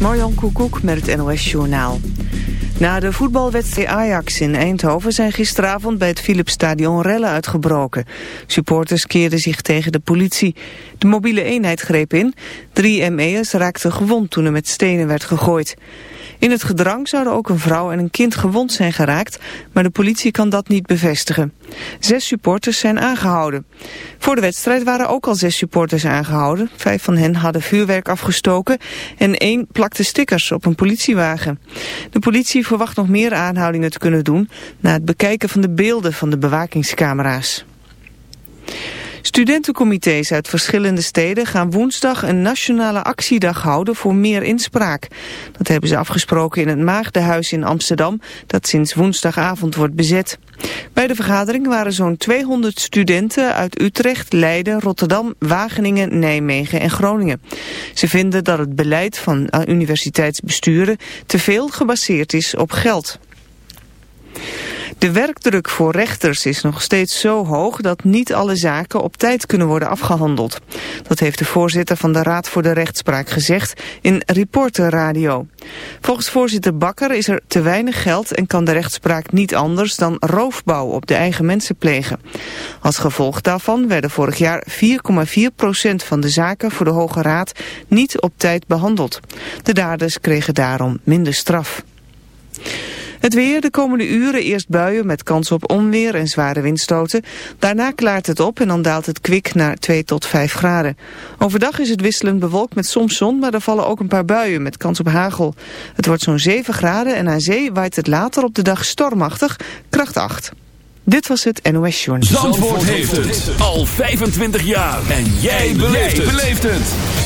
Marjan Koekoek met het NOS Journaal. Na de voetbalwedstrijd Ajax in Eindhoven zijn gisteravond bij het Philipsstadion rellen uitgebroken. Supporters keerden zich tegen de politie. De mobiele eenheid greep in. Drie ME'ers raakten gewond toen er met stenen werd gegooid. In het gedrang zouden ook een vrouw en een kind gewond zijn geraakt, maar de politie kan dat niet bevestigen. Zes supporters zijn aangehouden. Voor de wedstrijd waren ook al zes supporters aangehouden. Vijf van hen hadden vuurwerk afgestoken en één plakte stickers op een politiewagen. De politie verwacht nog meer aanhoudingen te kunnen doen na het bekijken van de beelden van de bewakingscamera's. Studentencomité's uit verschillende steden gaan woensdag een nationale actiedag houden voor meer inspraak. Dat hebben ze afgesproken in het Maagdenhuis in Amsterdam, dat sinds woensdagavond wordt bezet. Bij de vergadering waren zo'n 200 studenten uit Utrecht, Leiden, Rotterdam, Wageningen, Nijmegen en Groningen. Ze vinden dat het beleid van universiteitsbesturen te veel gebaseerd is op geld. De werkdruk voor rechters is nog steeds zo hoog dat niet alle zaken op tijd kunnen worden afgehandeld. Dat heeft de voorzitter van de Raad voor de Rechtspraak gezegd in Reporter Radio. Volgens voorzitter Bakker is er te weinig geld en kan de rechtspraak niet anders dan roofbouw op de eigen mensen plegen. Als gevolg daarvan werden vorig jaar 4,4 procent van de zaken voor de Hoge Raad niet op tijd behandeld. De daders kregen daarom minder straf. Het weer de komende uren eerst buien met kans op onweer en zware windstoten. Daarna klaart het op en dan daalt het kwik naar 2 tot 5 graden. Overdag is het wisselend bewolkt met soms zon, maar er vallen ook een paar buien met kans op hagel. Het wordt zo'n 7 graden en aan zee waait het later op de dag stormachtig, kracht 8. Dit was het NOS Journal. Zandvoort, heeft het al 25 jaar. En jij beleeft het.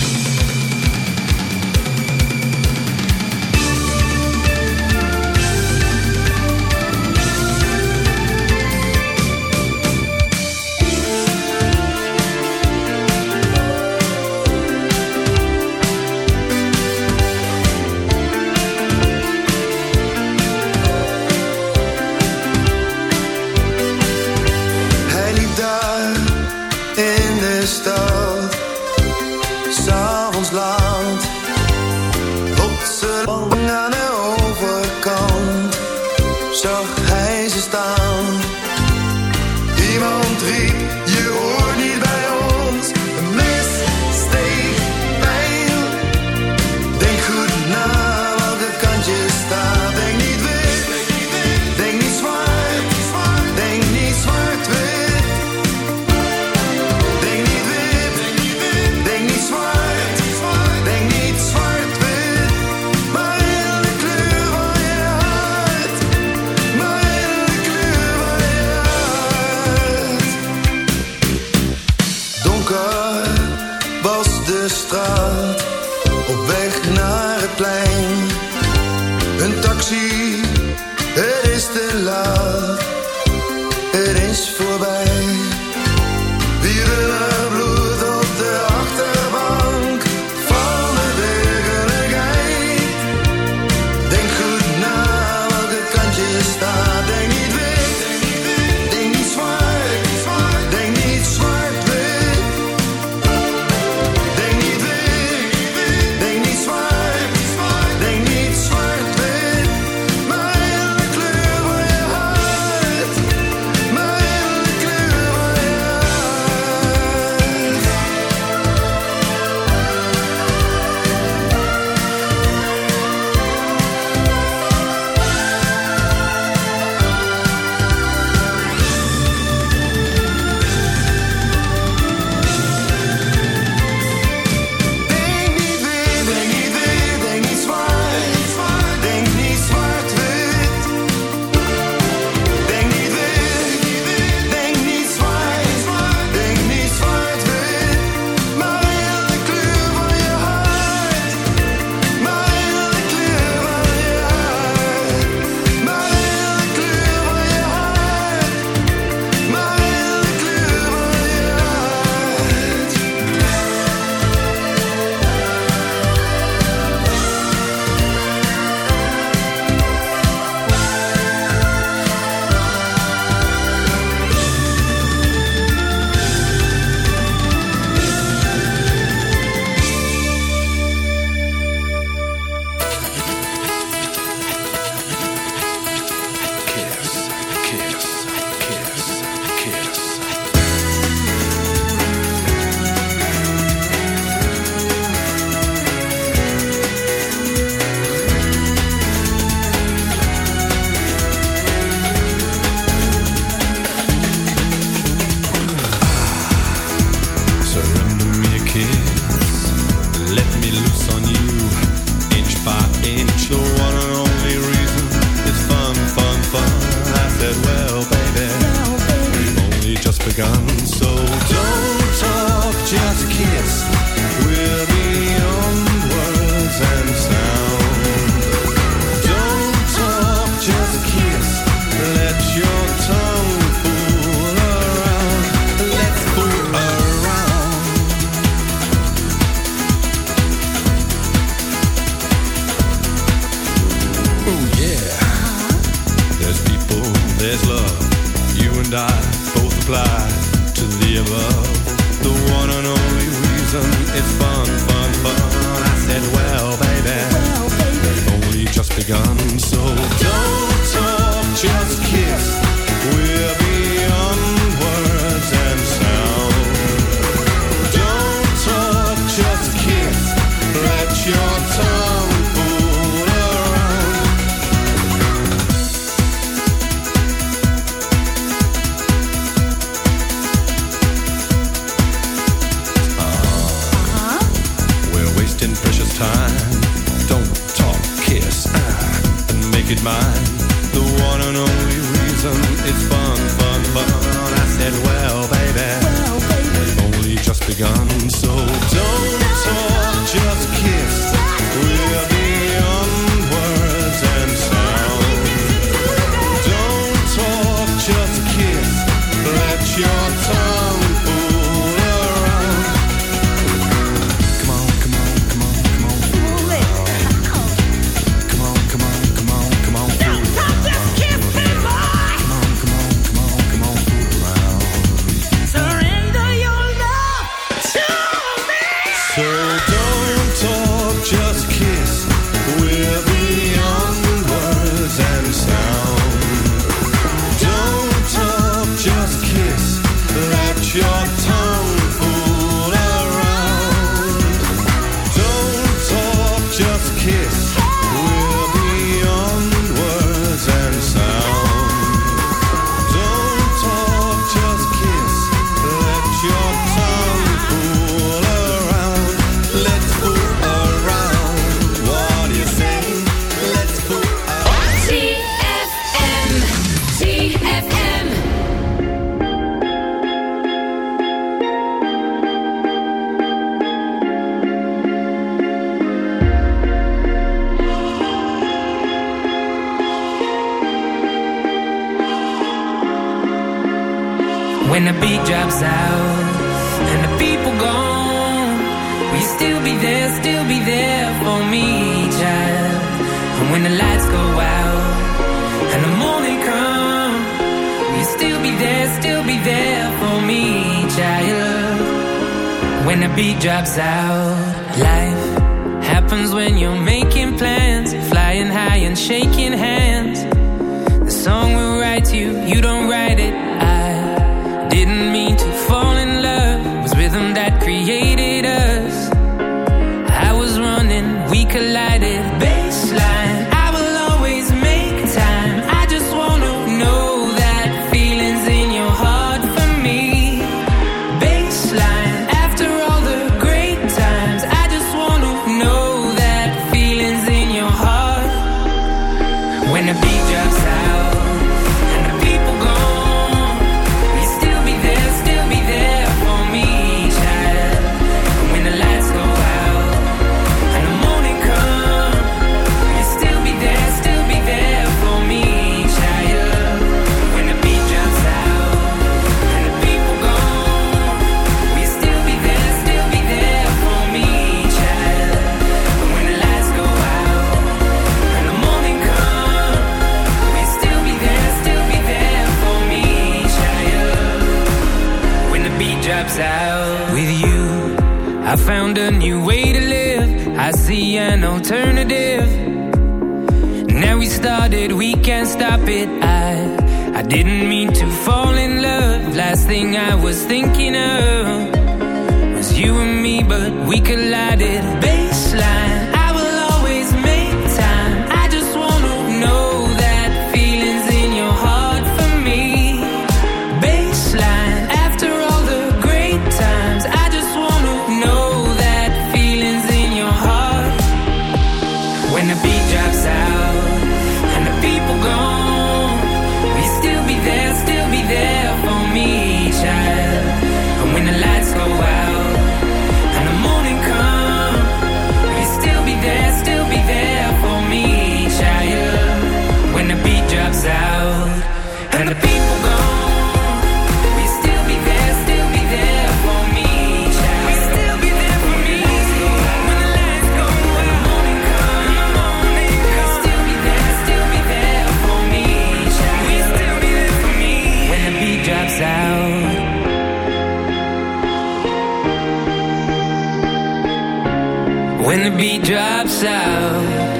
When the beat drops out.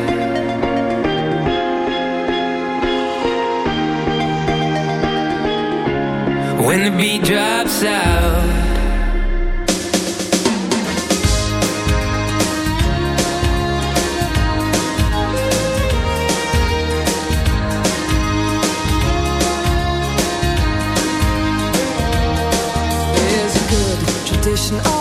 When the beat drops out There's a good tradition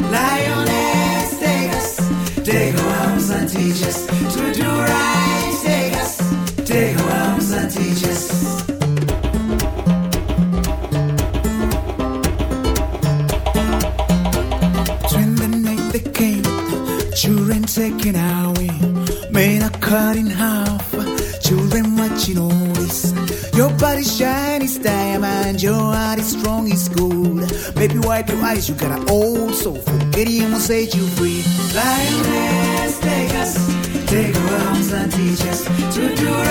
Wipe your eyes, you got an old soul. Him will set you free. Lioness, take us, take our arms and teach us to do right.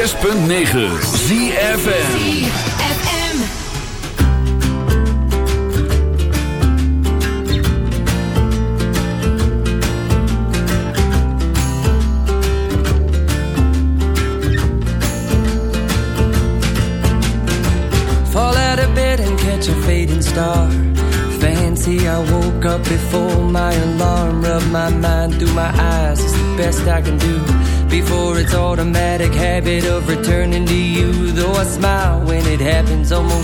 6.9 ZFN